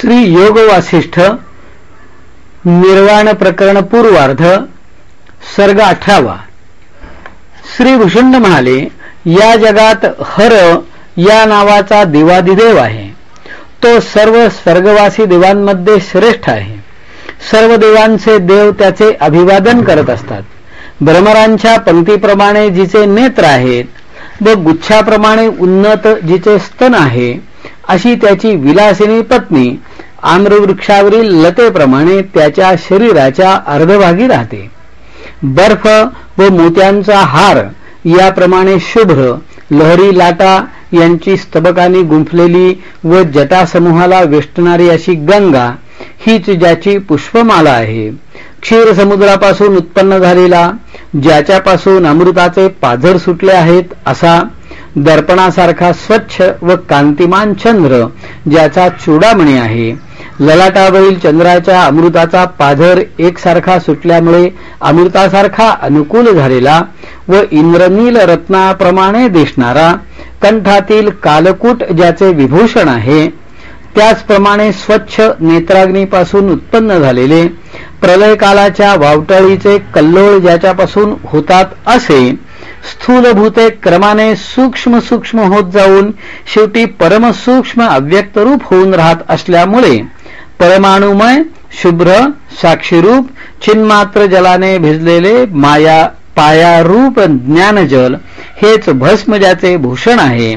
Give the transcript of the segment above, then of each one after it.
श्री योग वासिष्ठ निर्वाण प्रकरण पूर्वार्ध सर्ग अठरावा श्री भूषंड म्हणाले या जगात हर या नावाचा दिवादिदेव आहे. तो सर्व स्वर्गवासी देवांमध्ये श्रेष्ठ आहे. सर्व देवांचे देव त्याचे अभिवादन करत असतात. भ्रमरांच्या पंक्तीप्रमाणे जिचे नेत्र आहेत व गुच्छाप्रमाणे उन्नत जिचे स्तन आहे अशी त्याची विलासिनी पत्नी आम्रवृक्षावरील लतेप्रमाणे त्याच्या शरीराच्या अर्धभागी राहते. बर्फ व मोत्यांचा हार याप्रमाणे शुभ्र लहरी लाटा यांची स्तबकाने गुंफलेली व जटासमूहाला वेष्टणारी अशी गंगा हीच ज्याची पुष्पमाला आहे. क्षीर समुद्रापासून उत्पन्न झालेला ज्याच्यापासून अमृताचे पाझर सुटले आहेत असा दर्पणासारखा स्वच्छ व कांतिमान चंद्र ज्याचा चुडामणी आहे. ललाटावरील चंद्राच्या अमृताचा पाझर एकसारखा सुटल्यामुळे अमृतासारखा अनुकूल झालेला व इंद्रनील रत्नाप्रमाणे दिसणारा कंठातील कालकूट ज्याचे विभूषण आहे त्याचप्रमाणे स्वच्छ नेत्राग्नीपासून उत्पन्न झालेले प्रलयकालाच्या वावटळीचे कल्लोळ ज्याच्यापासून होतात असे स्थूलभूते क्रमाने सूक्ष्म सूक्ष्म होत जाऊन शेवटी परमसूक्ष्म अव्यक्तरूप होऊन राहत असल्यामुळे परमाणुमय शुभ्र साक्षीरूप चिन्मात्र जलाने भिजलेले माया पायारूप ज्ञानजल हेच भस्म ज्याचे भूषण आहे.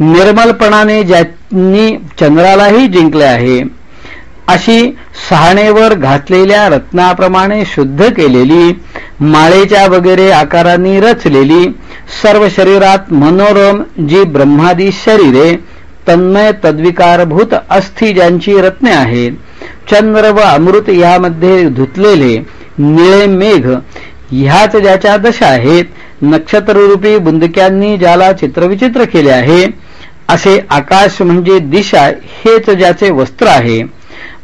निर्मलपणाने ज्यांनी चंद्रालाही जिंकले आहे अशी सहाणेवर घातलेल्या रत्नाप्रमाणे शुद्ध केलेली माळेच्या वगैरे आकारांनी रचलेली सर्व शरीरात मनोरम जी ब्रह्मादी शरीरे तन्मय तद्विकारभूत अस्थि ज्यांची रत्ने आहेत चंद्र व अमृत यामध्ये धुतलेले निळे मेघ ह्याच ज्याच्या दशा आहेत नक्षत्ररूपी बुंदक्यांनी ज्याला चित्रविचित्र केले आहे असे आकाश म्हणजे दिशा हेच ज्याचे वस्त्र आहे.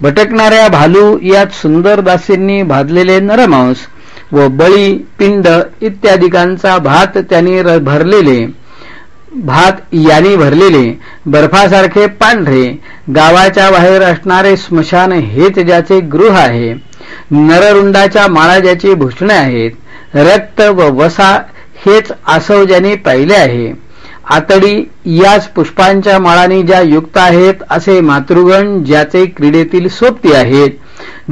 भटकणाऱ्या भालू यात सुंदर दासींनी भाजलेले नरमांस व बळी पिंड इत्यादिकांचा भात त्यांनी भरलेले. भात याने भरलेले. बर्फासारखे पांढरे. गावाच्या बाहेर असणारे स्मशान हेच ज्याचे गृह आहे. नररुंडाच्या माळा ज्याची भूषणे आहेत. रक्त व वसा हेच आसव ज्याने पाहिले आहे. आतडी याच पुष्पांच्या माळांनी ज्या युक्त आहेत असे मातृगण ज्याचे क्रीडेतील सोपती आहेत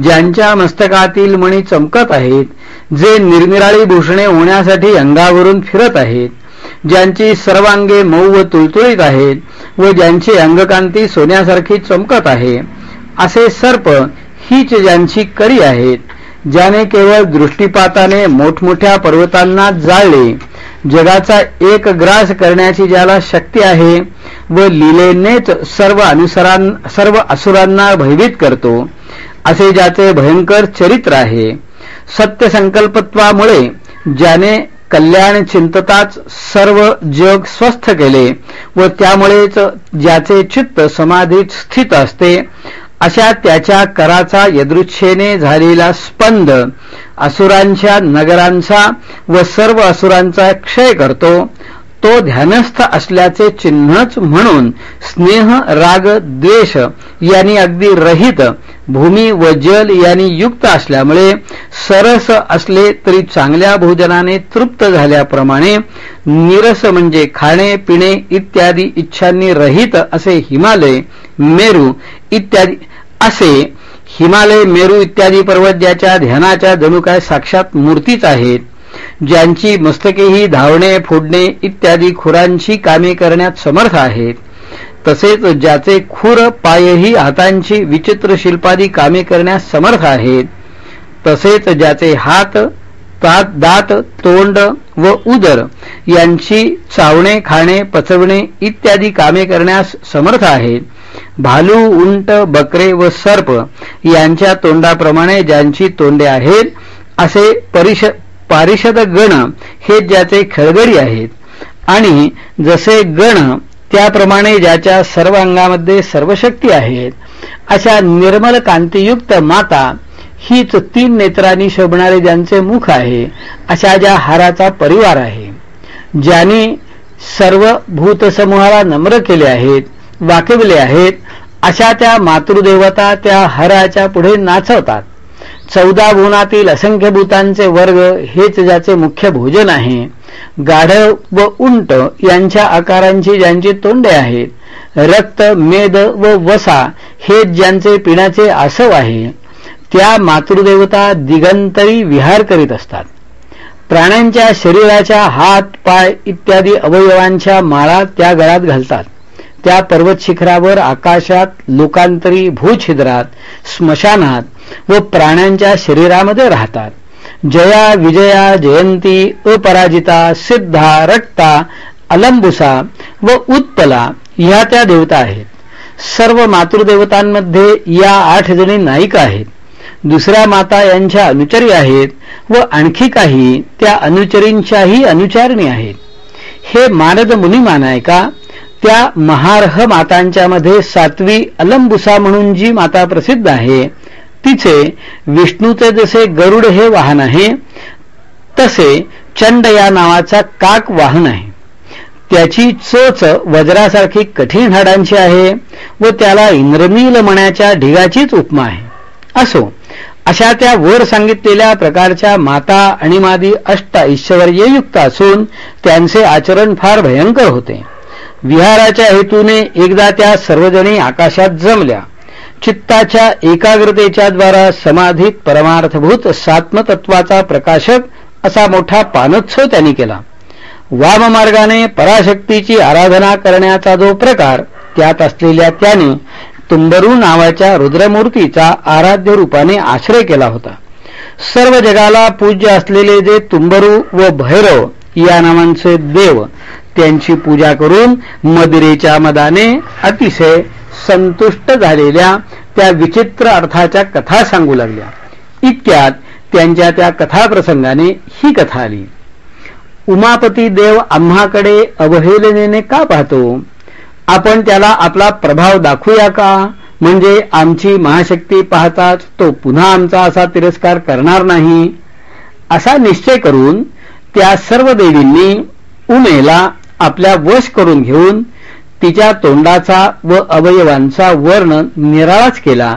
ज्यांच्या मस्तकातील मणी चमकत आहेत जे निरनिराळी भूषणे होण्यासाठी अंगावरून फिरत आहेत ज्यांची सर्वांगे मऊ व तुळतुळीत आहेत व ज्यांची अंगकांती सोन्यासारखी चमकत आहे असे सर्प हीच ज्यांची करी आहेत ज्याने केवळ दृष्टीपाताने मोठमोठ्या पर्वतांना जाळले जगाचा एक ग्रास करण्याची ज्याला शक्ती आहे व लिलेनेच सर्व अनुसरां सर्व असुरांना भयभीत करतो असे ज्याचे भयंकर चरित्र आहे. सत्य संकल्पत्वामुळे ज्याने कल्याण चिंतताच सर्व जग स्वस्थ केले व त्यामुळेच ज्याचे चित्त समाधीत स्थित असते अशा त्याच्या कराचा यदृच्छेने झालेला स्पंद असुरांच्या नगरांचा व सर्व असुरांचा क्षय करतो. तो ध्यानस्थ असल्याचे चिन्हच म्हणून स्नेह राग द्वेष यांनी अगदी रहित भूमी व जल यांनी युक्त असल्यामुळे सरस असले तरी चांगल्या भोजनाने तृप्त झाल्याप्रमाणे निरस म्हणजे खाणे पिणे इत्यादी इच्छांनी रहित असे हिमालय मेरू इत्यादी असे हिमालय मेरू इत्यादी पर्वत ज्याच्या ध्यानाच्या जणू काय साक्षात मूर्तीच आहेत. ज्यांची मस्तकेही धावणे फोडणे इत्यादी खुरांची कामे करण्यात समर्थ आहेत तसेच ज्याचे खुर पायही हातांची विचित्र शिल्पादी कामे करण्यास समर्थ आहेत तसेच ज्याचे हात तात दात तोंड व उदर यांची चावणे खाणे पचवणे इत्यादी कामे करण्यास समर्थ आहेत. भालू उंट बकरे व सर्प यांच्या तोंडाप्रमाणे ज्यांची तोंडे आहेत असे परिष पारिषद गण हे ज्याचे खळगडी आहेत. आणि जसे गण त्याप्रमाणे ज्याच्या सर्व अंगामध्ये सर्व शक्ती आहेत अशा निर्मल कांतीयुक्त माता हीच तीन नेत्रांनी शोभणारे ज्यांचे मुख आहे अशा ज्या हाराचा परिवार आहे. ज्यांनी सर्व भूतसमूहाला नम्र केले आहेत वाकविले आहेत अशा त्या मातृदेवता त्या हराच्या पुढे नाचवतात. चौदा गुणातील असंख्य भूतांचे वर्ग हेच ज्याचे मुख्य भोजन आहे. गाढ व उंट यांच्या आकारांची ज्यांची तोंडे आहेत रक्त मेद व वसा हे ज्यांचे पिण्याचे आसव आहे त्या मातृदेवता दिगंतरी विहार करीत असतात. प्राण्यांच्या शरीराच्या हात पाय इत्यादी अवयवांच्या माळा त्या गळात घालतात. त्या पर्वत शिखरावर आकाशात लोकांतरी भूछिद्रात स्मशानात व प्राण्यांच्या शरीरामध्ये राहतात. जया विजया जयंती अपराजिता सिद्धा रक्ता अलंबुसा व उत्पला ह्या त्या देवता आहेत. सर्व मातृदेवतांमध्ये या आठ जणी नायिका आहेत. दुसऱ्या माता यांच्या अनुचरी आहेत व आणखी काही त्या अनुचरींच्याही अनुचारणी आहेत. हे मानद मुनिमान आहे का त्या महार्ह मातांच्या मध्ये सातवी अलंबुसा म्हणून जी माता प्रसिद्ध आहे तिचे विष्णूचे जसे गरुड हे वाहन आहे तसे चंड या नावाचा काक वाहन आहे. त्याची चोच वज्रासारखी कठीण हाडांची आहे व त्याला इंद्रनील मण्याच्या ढिगाचीच उपमा आहे. असो अशा त्या वर सांगितलेल्या प्रकारच्या माता आणि मादी अष्ट ऐश्वर्ययुक्त असून त्यांचे आचरण फार भयंकर होते. विहाराच्या हेतूने एकदा त्या सर्वजणी आकाशात जमल्या. चित्ताच्या एकाग्रतेच्या द्वारा समाधीत परमार्थभूत सात्मतत्वाचा प्रकाशक असा मोठा पानोत्सव त्यांनी केला. वाममार्गाने पराशक्तीची आराधना करण्याचा जो प्रकार त्यात असलेल्या त्याने तुंबरू नावाच्या रुद्रमूर्तीचा आराध्य रूपाने आश्रय केला होता. सर्व जगाला पूज्य असलेले जे तुंबरू व भैरव या नावांचे देव त्यांची पूजा करून मदिरेच्या मदाने अतिशय संतुष्ट झालेल्या त्या विचित्र अर्थाच्या कथा सांगू लागल्या. इतक्यात त्यांच्या त्या कथाप्रसंगाने ही कथा आली. उमापती देव आम्हाकडे अवहेलनेने का पाहतो? आपण त्याला आपला प्रभाव दाखवूया का? म्हणजे आमची महाशक्ती पाहताच तो पुन्हा आमचा असा तिरस्कार करणार नाही. असा निश्चय करून त्या सर्व देवींनी उमेला आपल्या वश करून घेऊन तिच्या तोंडाचा व अवयवांचा वर्ण निराळाच केला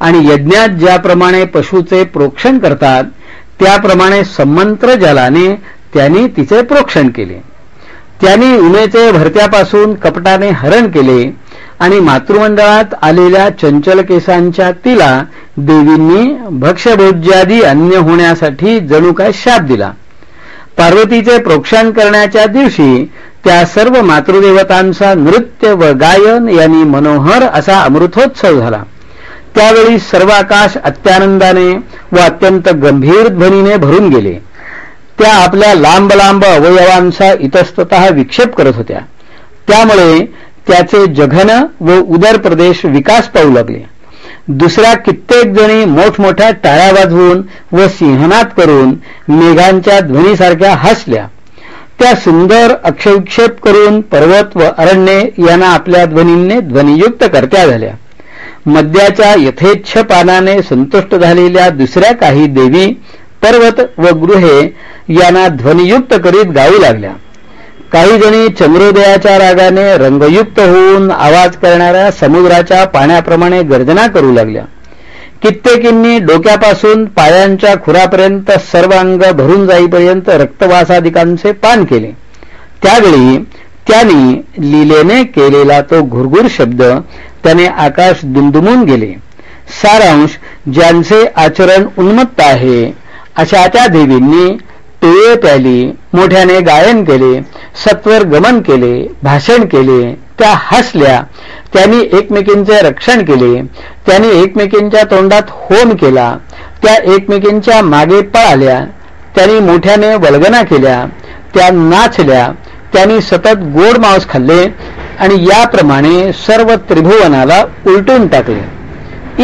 आणि यज्ञात ज्याप्रमाणे पशुचे प्रोक्षण करतात त्याप्रमाणे संमंत्र जलाने त्यांनी तिचे प्रोक्षण केले. त्यांनी उमेचे भरत्यापासून कपटाने हरण केले आणि मातृमंडळात आलेल्या चंचल केसांच्या तिला देवींनी भक्ष्यभोज्यादी अन्य होण्यासाठी जणू काय शाप दिला. पार्वतीचे प्रोक्षण करण्याच्या दिवशी त्या सर्व मातृदेवतांचा नृत्य व गायन यांनी मनोहर असा अमृतोत्सव झाला. त्यावेळी सर्व आकाश अत्यानंदाने व अत्यंत गंभीर ध्वनीने भरून गेले. त्या आपल्या लांब लांब अवयवांचा इतस्तत विक्षेप करत होत्या. त्यामुळे त्याचे जघन व उदर प्रदेश विकास पाहू लागले. दुसऱ्या कित्येक जणी मोठमोठ्या टाळ्या वाजवून व सिंहनाद करून मेघांच्या ध्वनीसारख्या हसल्या. त्या सुंदर अक्षविक्षेप करून पर्वत व अरण्ये यांना आपल्या ध्वनींने ध्वनियुक्त करत्या झाल्या. मद्याच्या यथेच्छ पानाने संतुष्ट झालेल्या दुसऱ्या काही देवी पर्वत व गृहे यांना ध्वनियुक्त करीत गाऊ लागल्या. काही जणी चंद्रोदयाच्या रागाने रंगयुक्त होऊन आवाज करणाऱ्या समुद्राच्या पाण्याप्रमाणे गर्जना करू लागल्या. कित्येकींनी डोक्यापासून पायांच्या खुरापर्यंत सर्व अंग भरून जाईपर्यंत रक्तवासाधिकांचे पान केले. त्यावेळी त्यांनी लिलेने केलेला तो घुरघुर शब्द त्याने आकाश दुमदुमून गेले. सारांश ज्यांचे आचरण उन्मत्त आहे अशा त्या देवींनी पेये प्याली मोठ्याने गायन केले सत्वर गमन केले भाषण केले त्या हसल्या त्यांनी एकमेकींचे रक्षण केले त्यांनी एकमेकींच्या तोंडात होम केला त्या एकमेकींच्या मागे पळाल्या त्यांनी मोठ्याने वल्गना केल्या त्या नाचल्या त्यांनी सतत गोड मांस खाल्ले आणि याप्रमाणे सर्व त्रिभुवनाला उलटून टाकले.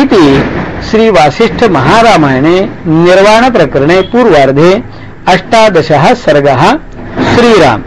इति श्री वासिष्ठ महारामायणे निर्वाण प्रकरणे पूर्वार्धे अष्टादश सर्ग श्रीराम.